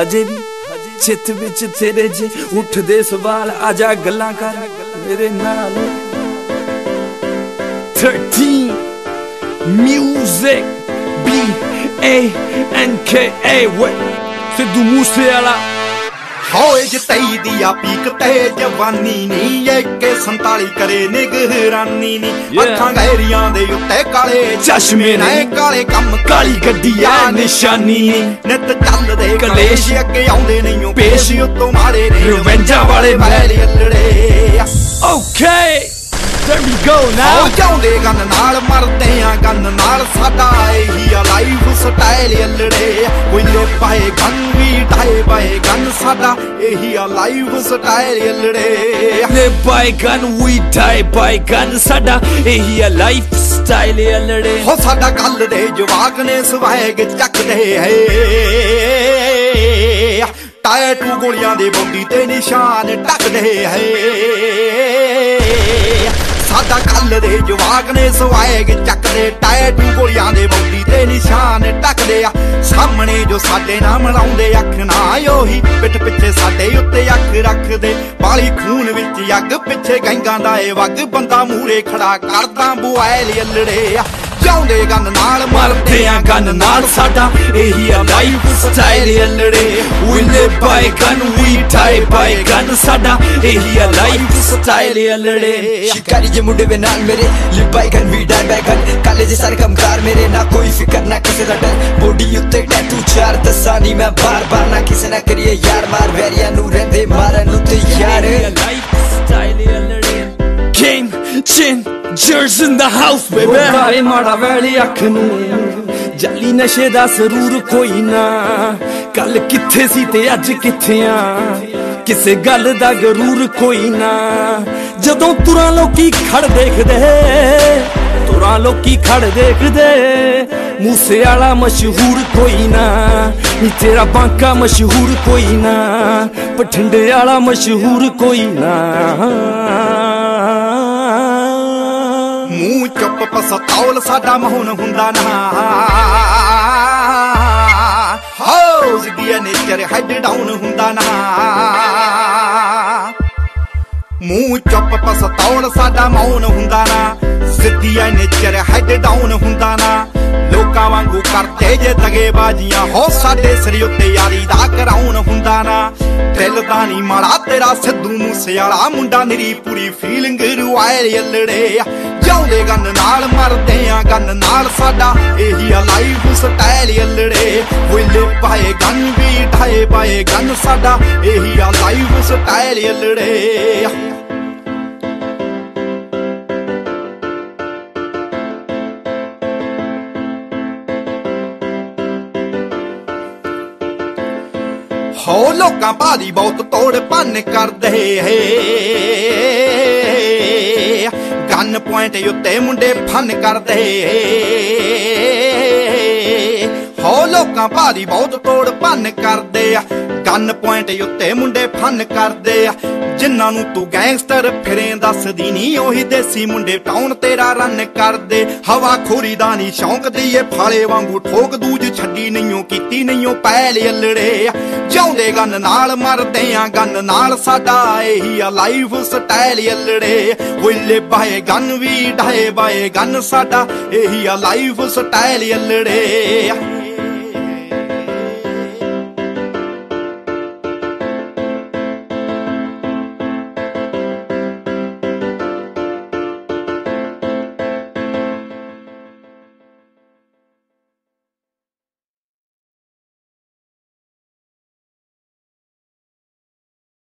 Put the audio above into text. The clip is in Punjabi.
ਹਜੇ ਵੀ ਚਿੱਤ ਵਿੱਚ ਤੇਰੇ ਜੇ ਉੱਠਦੇ ਸਵਾਲ ਆ ਜਾ ਗੱਲਾਂ ਕਰ ਮੇਰੇ ਨਾਲ। 13 music, B A N K A Sidhu Moose ਵਾਲਾ ਹੋਏ ਜਤਈ ਦੀ ਆ ਪੀਕ ਤੇ ਜਵਾਨੀ ਨੀ ਏਕੇ 47 ਕਰੇ ਨਿਗਰਾਨੀ ਨੀ। ਅੱਖਾਂ ਗਹਿਰੀਆਂ ਦੇ ਉੱਤੇ ਕਾਲੇ ਚਸ਼ਮੇ ਨੇ। ਕਾਲੇ ਕੰਮ ਕਾਲੀ ਗੱਡੀ ਆ ਨਿਸ਼ਾਨੀ ਨਿਤ ਚੱਲਦੇ ਕਲੇਸ਼। ਅੱਗੇ ਆਉਂਦੇ ਨਹੀਂ ਉਹ ਪੇਸ਼। ਉਤੋਂ ਮਾਰੇ ਨੇ। ਰਿਵੈਂਜਾਂ ਵਾਲੇ ਵੈਲੇ ਅਲੜੇ। Okay There we go now ਜਾਂਦੇ ਗੰਨ ਨਾਲ ਮਰਦੇ ਆ ਗੰਨ ਨਾਲ ਸਾਡਾ ਇਹੀ ਆ ਲਾਈਫ ਸਟਾਈਲ ਅਲੜੇ ਕੋਈਲੇ ਪਾਏ ਗੰਨ ਵੀ ਢਾਏ ਪਾਏ ਗੰਨ ਸਾਡਾ ਇਹੀ ਆ ਲਾਈਫ ਸਟਾਈਲ ਅਲੜੇ Live by gun, we die by gun. ਸਾਡਾ ਇਹੀ ਆ ਲਾਈਫ ਸਟਾਈਲ ਅਲੜੇ ਹੋ ਸਾਡਾ ਕੱਲ ਦੇ ਜਵਾਕ ਨੇ ਸਵੈਗ ਚੱਕਦੇ ਹੈ ਟਾਇਟੂ ਗੋਲੀਆਂ ਦੇ ਬੰਦੀ ਤੇ ਨਿਸ਼ਾਨ ਟੱਕਦੇ ਹੈ ਸਾਡਾ ਕੱਲ ਦੇ ਜਵਾਕ ਨੇ ਸਵੈਗ ਚੱਕਦੇ ਟਾਇਟੂ ਗੋਲੀਆਂ ਦੇ ਬੰਦੀ ਤੇ ਨਿਸ਼ਾਨ ਟੱਕਦੇ ਆ। ਸਾਹਮਣੇ ਜੋ ਸਾਡੇ ਨਾਲ ਮਲਾਉਂਦੇ ਅੱਖ ਨਾ ਉਹੀ, ਪਿੱਠ ਪਿੱਛੇ ਸਾਡੇ ਉੱਤੇ ਅੱਖ ਰੱਖਦੇ। ਬਾਲੀ ਖੂਨ ਵਿੱਚ ਅੱਗ ਪਿੱਛੇ ਗੈਂਗਾਂ ਦਾ ਏ ਵਗ, ਬੰਦਾ ਮੂਰੇ ਖੜਾ ਕਰਦਾ ਬੁਆਇਲ ਅਲੜੇ ਜਾਉਂਦੇ ਗੰਨ ਨਾਲ ਮਰਦੇ ਆ ਗਨ ਨਾਲ। ਸਾਡਾ ਇਹੀ ਆ ਲਾਈਫ ਸਟਾਈਲ ਅਲੜੇ। we live by gun we die by gun ਸਾਡਾ ਇਹੀ ਆ ਲਾਈਫ ਸਟਾਈਲ ਅਲੜੇ। ਸ਼ਿਕਾਰੀ ਜੇ ਮੁੰਡੇ ਵੇ ਨਾਲ ਮੇਰੇ live by gun, we die by gun. ਕਾਲੇ ਜੇ ਸਾਰੇ ਕੰਮਕਾਰ ਮੇਰੇ, ਨਾ ਕੋਈ ਫਿਕਰ, ਨਾ ਕਿਸੇ ਦਾ ਡਰ। ਬੋਡੀ ਉੱਤੇ ਟੈਟੂ ਚਾਰ ਦੱਸਾਂ ਨਹੀਂ ਮੈਂ ਬਾਰ ਬਾਰ ਨਾ ਕਿਸੇ ਨਾ ਕਰੀਏ ਯਾਰ ਮਾਰ ਵੈਰੀਆਂ ਨੂੰ ਰਹਿੰਦੇ, ਮਾਰਨ ਉੱਤੇ ਯਾਰ। Life Chin Jers in the house baby. ਕਾਲੇ ਮਾੜਾ ਵੈਲੀ ਅੱਖ ਨੂੰ ਜਾਲੀ ਨਸ਼ੇ ਦਾ ਸਰੂਰ ਕੋਈ ਨਾ ਕੱਲ ਕਿੱਥੇ ਸੀ ਤੇ ਅੱਜ ਕਿੱਥੇ ਆ ਕਿਸੇ ਗੱਲ ਦਾ ਗਰੂਰ ਕੋਈ ਨਾ ਜਦੋਂ ਤੁਰਾਂ ਲੋਕੀ ਖੜ ਦੇਖਦੇ ਤੁਰਾਂ ਲੋਕੀ ਖੜ ਦੇਖਦੇ ਮੂਸੇ ਵਾਲਾ ਮਸ਼ਹੂਰ ਕੋਈ ਨਾ ਨੀ ਤੇਰਾ ਬਾਂਕਾ ਮਸ਼ਹੂਰ ਕੋਈ ਨਾ ਪਠੰਡੇ ਵਾਲਾ ਮਸ਼ਹੂਰ ਕੋਈ ਨਾ ਮੂੰਹ ਚੁੱਪ ਪਸਤੌਲ ਸਾਡਾ ਮਹੌਨ ਹੁੰਦਾ ਨਾ ਹਾਉਸ ਗਿਆ ਨੇਚਰ ਹੈਡ ਡਾਊਨ ਹੁੰਦਾ ਨਾ ਮੂੰਹ ਚੁੱਪ ਪਸਤੌਲ ਸਾਡਾ ਮੌਨ ਹੁੰਦਾ ਨਾ ਸਿੱਧੀ ਨੇਚਰ ਹੈਡ ਡਾਊਨ ਹੁੰਦਾ ਨਾ ਲੋਕਾਂ ਵਾਂਗੂ ਕਰਦੇ ਜੇ ਦਗੇ ਬਾਜੀਆਂ ਹੋ ਸਾਡੇ ਸਿਰ ਉੱਤੇ ਯਾਰੀ ਦਾ ਕਰਾਉਣ ਹੁੰਦਾ ਨਾ ਦਿਲ ਦਾ ਨਹੀਂ ਮਾੜਾ ਤੇਰਾ ਸਿੱਧੂ ਮੂਸੇ ਵਾਲਾ ਮੁੰਡਾ ਨਿਰੀ ਪੂਰੀ ਫੀਲਿੰਗ ਰੁਆਏ ਅਲੜੇ ਜਾਉਂਦੇ ਗੰਨ ਨਾਲ, ਮਰਦੇ ਆ ਗੰਨ ਨਾਲ। ਸਾਡਾ ਇਹੀ ਆ ਲਾਈਫ ਸਟਾਈਲ ਅਲੜੇ। ਵਿਲੇ ਪਾਏ ਗੰਨ ਵੀ ਢਾਏ ਪਾਏ ਗੰਨ। ਸਾਡਾ ਇਹੀ ਆ ਲਾਈਫ ਸਟਾਈਲ ਅਲੜੇ। ਹੋ ਲੋਕਾਂ ਭਾਦੀ ਬਹੁਤ ਤੋੜ ਭੰਨ ਕਰਦੇ ਹੈ। ਗਨ ਪੁਆਇੰਟ ਉੱਤੇ ਮੁੰਡੇ ਫਨ ਕਰਦੇ। ਹੋ ਲੋਕਾਂ ਭਾਰੀ ਬਹੁਤ ਤੋੜ ਭੰਨ ਕਰਦੇ ਆ। ਗਨ ਪੁਆਇੰਟ ਉੱਤੇ ਮੁੰਡੇ ਫਨ ਕਰਦੇ ਆ। ਜਿਨ੍ਹਾਂ ਨੂੰ ਤੂੰ ਗੈਂਗਸਟਰ ਫਿਰੇ ਦੱਸਦੀ ਨਹੀਂ ਉਹੀ ਦੇਸੀ ਮੁੰਡੇ ਟਾਊਨ ਤੇਰਾ ਰਨ ਕਰਦੇ। ਹਵਾ ਖੋਰੀ ਦਾ ਨਹੀਂ ਸ਼ੌਂਕ ਦੀਏ ਫਾਲੇ ਵਾਂਗੂ ਠੋਕ ਦੂਜ ਛੱਡੀ ਨਹੀਂਓ, ਕੀਤੀ ਨਹੀਂਓ ਪੈਲ ਅਲੜੇ। ਜਾਉਂਦੇ ਗੰਨ ਨਾਲ ਮਰਦੇ ਆ, ਗੰਨ ਨਾਲ ਸਾਡਾ ਇਹੀ ਆ ਲਾਈਫ ਸਟਾਈਲ ਅਲੜੇ। Live by gun we die, by gun ਸਾਡਾ ਇਹੀ ਆ ਲਾਈਫ ਸਟਾਈਲ ਅਲੜੇ।